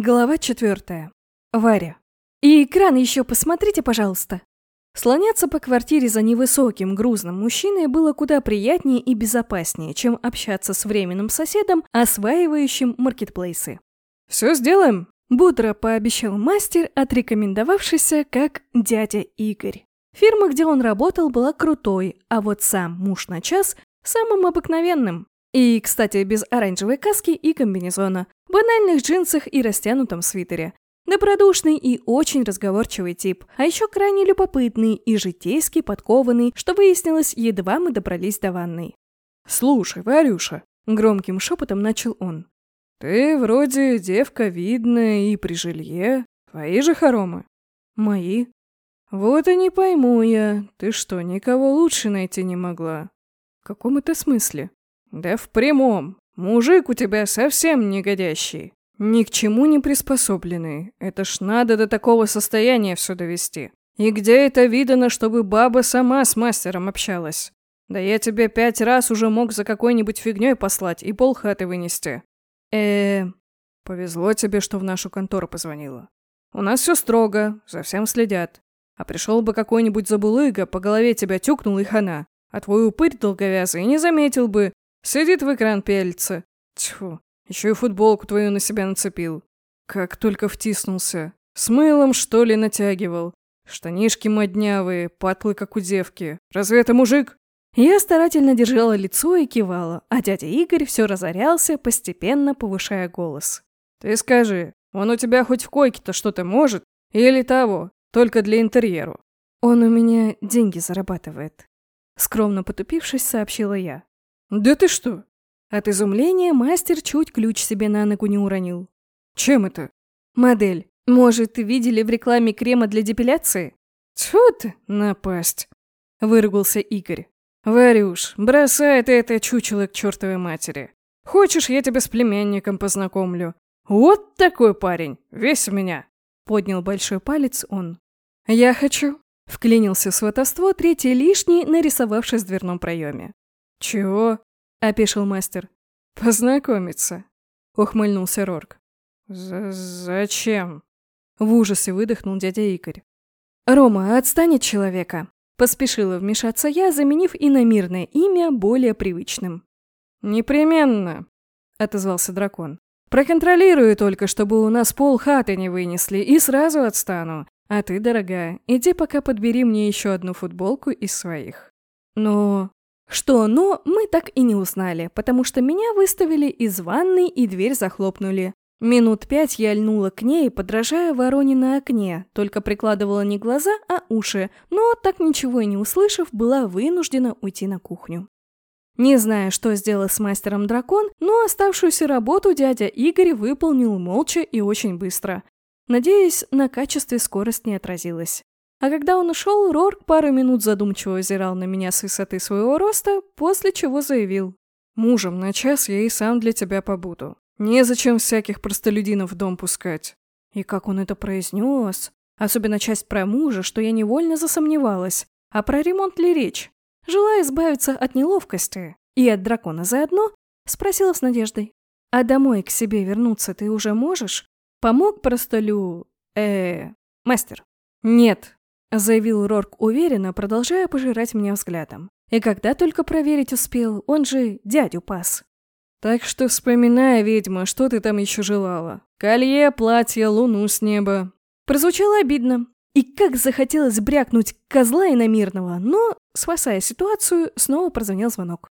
Глава четвертая. Варя. «И экран еще посмотрите, пожалуйста». Слоняться по квартире за невысоким, грузным мужчиной было куда приятнее и безопаснее, чем общаться с временным соседом, осваивающим маркетплейсы. «Все сделаем», – бодро пообещал мастер, отрекомендовавшийся как дядя Игорь. Фирма, где он работал, была крутой, а вот сам муж на час – самым обыкновенным. И, кстати, без оранжевой каски и комбинезона, банальных джинсах и растянутом свитере. Добродушный и очень разговорчивый тип, а еще крайне любопытный и житейски подкованный, что выяснилось, едва мы добрались до ванной. «Слушай, Варюша», — громким шепотом начал он, — «ты вроде девка видная и при жилье. Твои же хоромы?» «Мои». «Вот и не пойму я, ты что, никого лучше найти не могла?» «В каком это смысле?» Да в прямом. Мужик у тебя совсем негодящий. Ни к чему не приспособленный. Это ж надо до такого состояния все довести. И где это видано, чтобы баба сама с мастером общалась? Да я тебе пять раз уже мог за какой-нибудь фигней послать и полхаты вынести. э Повезло тебе, что в нашу контору позвонила. У нас все строго, за всем следят. А пришел бы какой-нибудь забулыга, по голове тебя тюкнул и хана. А твой упырь долговязый не заметил бы, Сидит в экран пяльца. Тьфу, еще и футболку твою на себя нацепил. Как только втиснулся. С мылом, что ли, натягивал. Штанишки моднявые, патлы, как у девки. Разве это мужик? Я старательно держала лицо и кивала, а дядя Игорь все разорялся, постепенно повышая голос. «Ты скажи, он у тебя хоть в койке-то что-то может? Или того, только для интерьеру?» «Он у меня деньги зарабатывает», — скромно потупившись, сообщила я. «Да ты что?» От изумления мастер чуть ключ себе на ногу не уронил. «Чем это?» «Модель. Может, видели в рекламе крема для депиляции?» «Тьфу ты, напасть!» — выругался Игорь. «Варюш, бросай ты это чучело к чертовой матери. Хочешь, я тебя с племянником познакомлю? Вот такой парень, весь у меня!» Поднял большой палец он. «Я хочу!» — вклинился в сватовство третий лишний, нарисовавшись в дверном проеме. «Чего?» — опешил мастер. «Познакомиться», — ухмыльнулся Рорк. «За «Зачем?» — в ужасе выдохнул дядя Игорь. «Рома, отстань от человека!» — поспешила вмешаться я, заменив иномирное имя более привычным. «Непременно!» — отозвался дракон. «Проконтролирую только, чтобы у нас пол хаты не вынесли, и сразу отстану. А ты, дорогая, иди пока подбери мне еще одну футболку из своих». «Но...» Что «но» мы так и не узнали, потому что меня выставили из ванной и дверь захлопнули. Минут пять я льнула к ней, подражая вороне на окне, только прикладывала не глаза, а уши, но, так ничего и не услышав, была вынуждена уйти на кухню. Не знаю, что сделал с мастером дракон, но оставшуюся работу дядя Игорь выполнил молча и очень быстро. Надеюсь, на качестве скорость не отразилась. А когда он ушел, Рорк пару минут задумчиво озирал на меня с высоты своего роста, после чего заявил. «Мужем на час я и сам для тебя побуду. Незачем всяких простолюдинов в дом пускать». И как он это произнес, особенно часть про мужа, что я невольно засомневалась. А про ремонт ли речь? Желая избавиться от неловкости и от дракона заодно, спросила с надеждой. «А домой к себе вернуться ты уже можешь? Помог простолю... э мастер?» «Нет», заявил Рорк уверенно, продолжая пожирать меня взглядом. И когда только проверить успел, он же дядю пас. Так что вспоминай, ведьма, что ты там еще желала. Колье, платье, луну с неба. Прозвучало обидно. И как захотелось брякнуть козла иномирного, но, спасая ситуацию, снова прозвонил звонок.